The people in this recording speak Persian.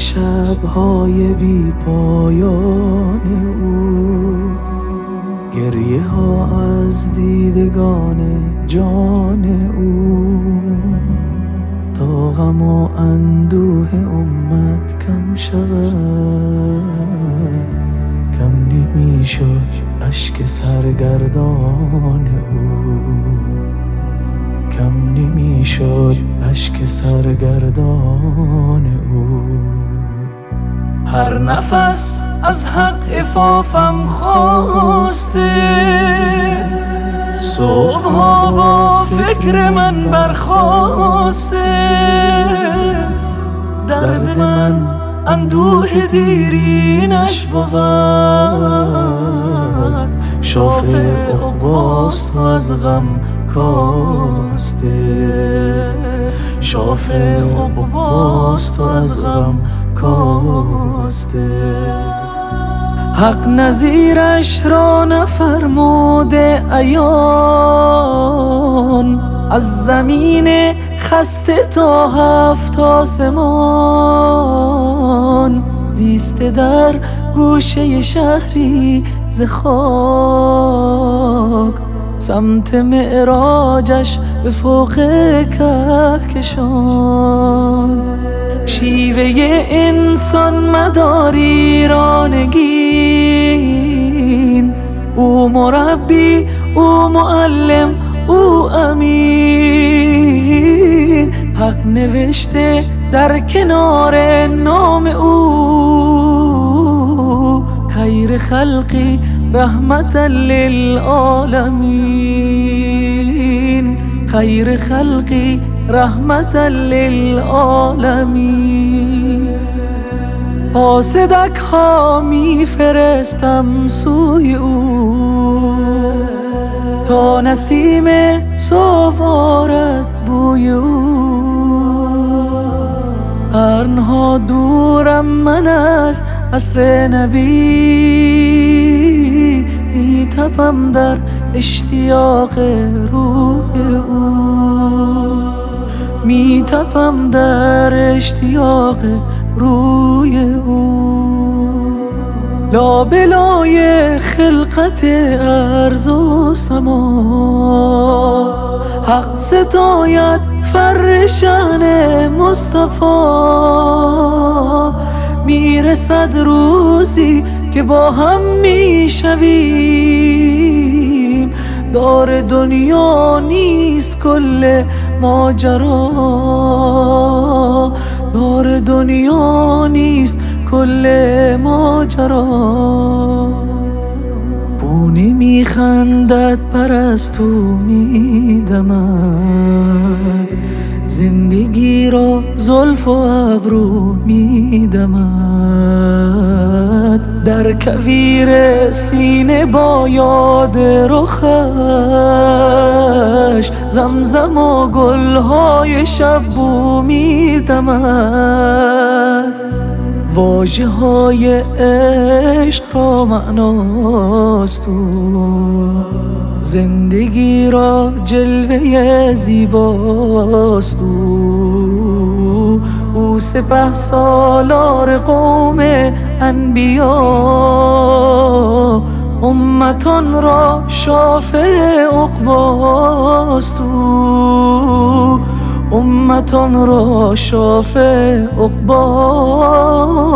شبهای بی پایان او. گریه ها از دیدگان جان او. تا غم و اندوه امت کم شود. کم نمی شد اشک سرگردان او. کم نمی شد اشک سرگردان او. هر نفس از حق افافم خواسته. صبح با فکر من برخواسته. درد من اندوه دیرینش بود. شافه اقباست از غم کاسته. شافه اقباست از غم کاسته. حق نظیرش را نفرموده ایان از زمین خسته تا هفت آسمان. زیسته در گوشه شهری ز خاک. سمت معراجش به فوق کهکشان. شیوه انسان مداری رانگین. او مربی او معلم او امین. حق نوشته در کنار نام او. خیر خلقی رحمتا للعالمین خیر خلقی رحمتا للعالمین قاصدک ها سوی او. تا نسیم سوارت بوی او. قرنها دورم من از عصر نبی. تپم در اشتیاق روی او. می تپم در اشتیاق روی او. لابلای خلقت ارز و سما. حق ستایت فرشان مصطفی. می‌رسد روزی که با هم می‌شویم. دار دنیا نیست کل ماجرا. دار دنیا نیست کل ماجرا. بونی میخندد پرستو میدمد. زندگی را زلف و ابرو میدمد. در کویر سینه با یاد رخش زمزم و گلهای شب بو میدمد. واجه های عشق را معناست او. زندگی را جلوه زیباست او. او سپه سالار قوم انبیا. امتان را شافع اقباست او. امتان را شافع اقباست.